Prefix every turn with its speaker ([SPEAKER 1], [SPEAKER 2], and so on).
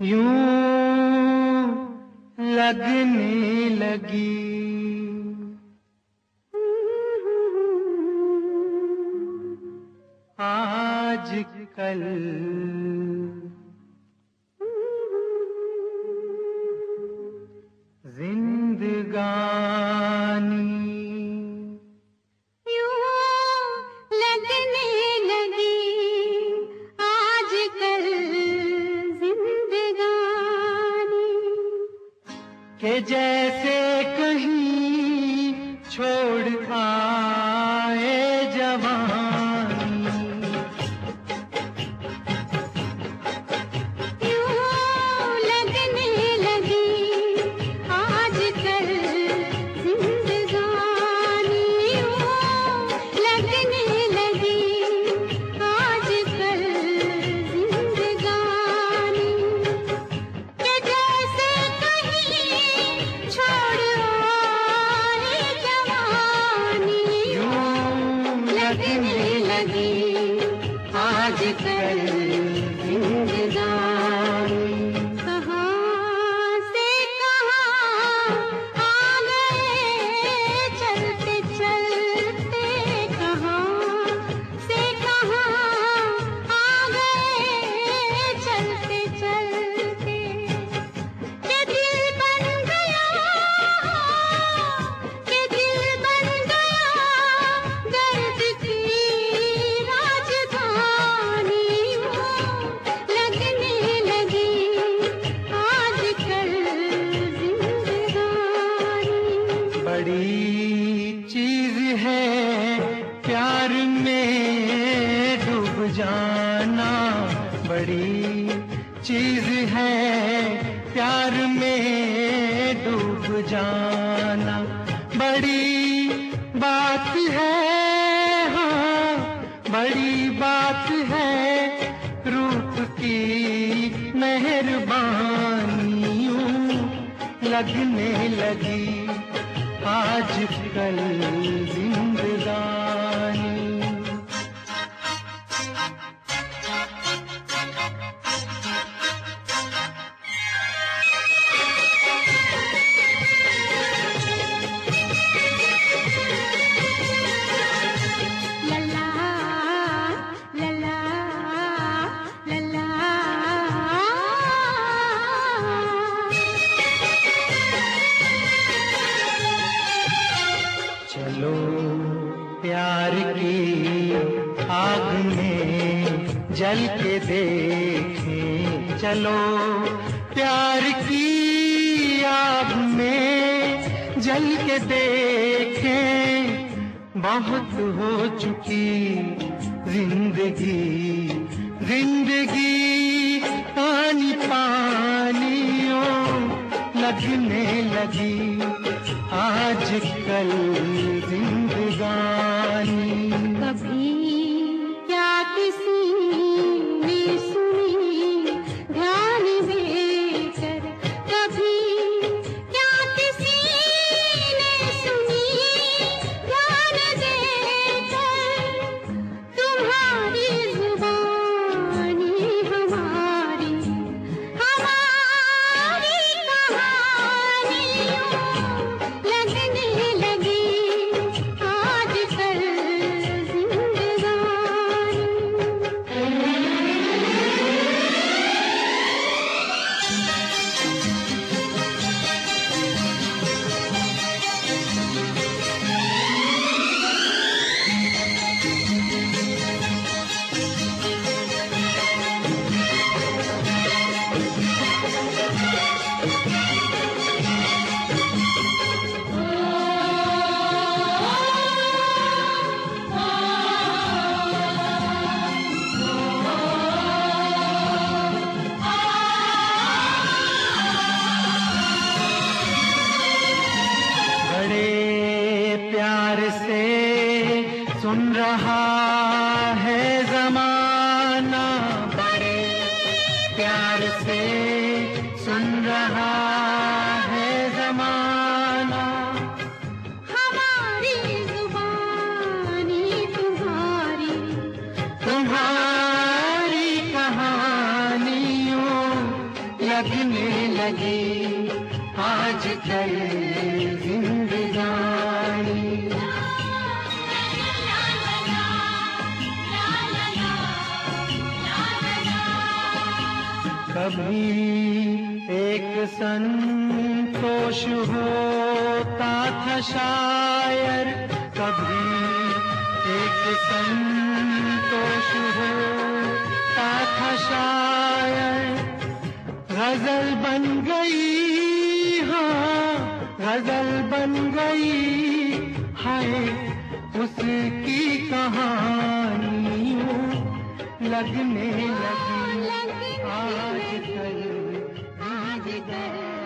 [SPEAKER 1] यूँ लगने लगी। आज कल के जैसे कहीं छोड़ आए ज़िंदा चीज़ है प्यार में डूब जाना। बड़ी बात है हाँ बड़ी बात है, रूप की मेहरबानी लगने लगी। आज जल के देखें चलो। प्यार की आग में जल के देखें। बहुत हो चुकी ज़िंदगी ज़िंदगी पानी पानियों लगने लगी। आज कल जिंदगानी सुन रहा है जमाना बड़े प्यार से सुन रहा है जमाना।
[SPEAKER 2] हमारी जुबानी तुम्हारी
[SPEAKER 1] तुम्हारी कहानियों लगने लगी आज कल कभी एक संतोष होता था शायर। कभी एक संतोष होता था शायर। गज़ल बन गई हाँ गज़ल बन गई, हाय, उसकी कहानी। लगने लगी। आज कल आज कल